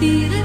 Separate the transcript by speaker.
Speaker 1: Tira